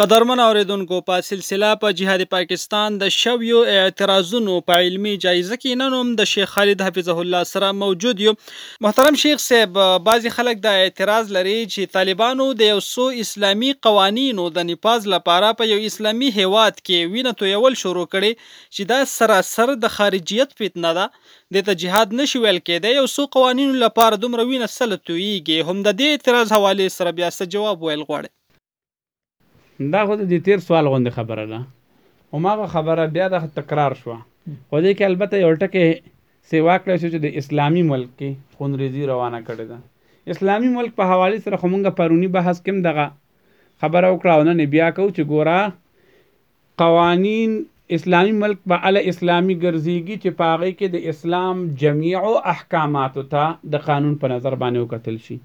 قدرمن اوریدونکو په سلسله په جهاد پاکستان د شویو اعتراضونو په علمی جایزه کې نن هم د شیخ خالد حفظه الله سره موجود یو. محترم شیخ صاحب، بعضی خلک د اعتراض لري چې طالبانو د یو سو اسلامی قوانینو د نپاز لپاره په یو اسلامی هیواد کې وینه تویول شروع کړي، چې دا سراسر د خارجیت فتنه ده. د ته جهاد نشي ویل کېده یو سو قوانینو لپاره دومره وینه سره تویږي هم د دې اعتراض حواله سره بیا څه جواب ویل غواړي دا خو د تیر سوال غونډه خبره ده. او ما خبره بیا د تکرار شو خو دې کې البته یو ټکه سیوا کړی چې د اسلامی ملک کې خون ریزی روانه کړی ده. اسلامی ملک په حواله سره خمونګه پرونی بحث کوم دغه خبره وکړه نه بیا کو چې ګورا قوانین اسلامی ملک په اعلی اسلامی ګرځيږي چې پاغه کې د اسلام جميع احکامات ته د قانون په نظر باندې وکتل شي.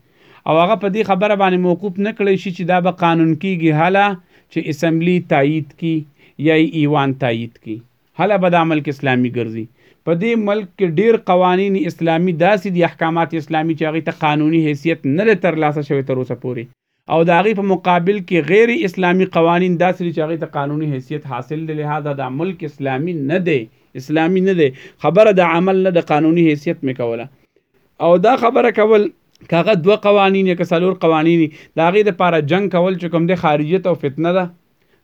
او هغه په دې خبره باندې موقوف نه کړی شي چې دا به قانون کیږي. حالا چې اسمبلی تایید کی یا ایوان تایید کی. حالا به د عمل کې اسلامي ګرځي. په دې ملک کې ډیر قوانین اسلامی داسې دي، احکامات اسلامی چې هغه ته قانوني حیثیت نه تر لاسه شوی تر اوسه پوري او د هغه په مقابل کې غیر اسلامی قوانین داسې دي چې هغه ته قانوني حیثیت حاصل دي لہذا د ملک اسلامی نه دی. اسلامی نه دی. خبره د عمل نه، د قانوني حیثیت میکوله او دا خبره کول کاغه دو قوانین یا کسلور قوانین دا غي د پاره جنگ کول چې کوم د خارجیت او فتنه ده.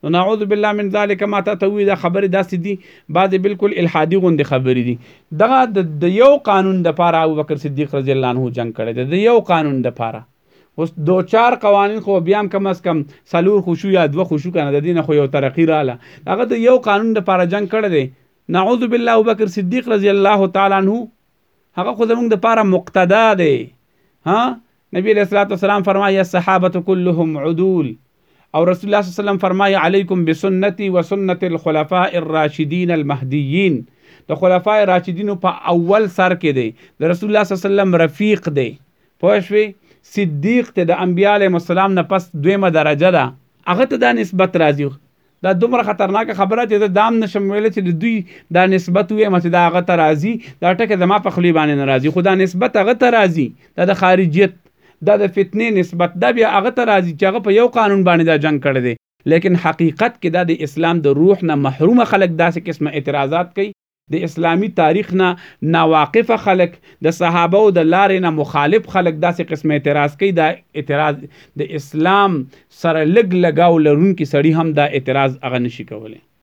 نو نعوذ بالله من ذلك ما تتوي دا خبر داسې دي، بعد بالکل الحادی غوند خبرې دي. دغه د یو قانون د پاره ابو بکر صدیق رضی الله عنه جنگ کړی د یو قانون د پاره. اوس دو چار قوانین، خو بیا کم از کم سلور خوشو یا دو خوشو کنه، د دین خو یو ترقی رااله. هغه د یو قانون د پاره جنگ کړی دی. نعوذ بالله ابو بکر صدیق رضی الله تعالی عنہ هغه خو زمونږ د پاره مقتدا دی. ہاں؟ نبی علیہ السلام والسلام فرمایا صحابت کلہم عدول. اور رسول اللہ صلی اللہ علیہ وسلم فرمایا، علیکم بسنتی و سنت الخلفاء الراشدین المہدیین. تو خلفاء راشدین پا اول سر کے دے، دا رسول اللہ صلی علیہ وسلم رفیق دے پوشوی صدیق تے دا انبیاء علیہ السلام نا پس دویم درجہ دا اغت دا نسبت رازی دا دومره خطرناک خبره چې دا دام نشم ویل چې دوی دا نسبت وي مته دا هغه ته راځي. دا ټکه زما په خلی باندې ناراضي خدا نسبت هغه ته راځي. دا د خارجیت، دا د فتنې نسبت، دا بیا هغه ته راځي چې هغه په یو قانون باندې دا جنگ کړی دی. لیکن حقیقت کې دا د اسلام د روح نه محروم خلک داسې قسمه اعتراضات کوي. د اسلامی تاریخ نه ناواقف خلق د صحابه او د لارې نه مخالف خلق داسې قسم اعتراض کوي دا اعتراض د اسلام سره لګ لگاو لرونکي سړی هم دا اعتراض اغه نشي کولای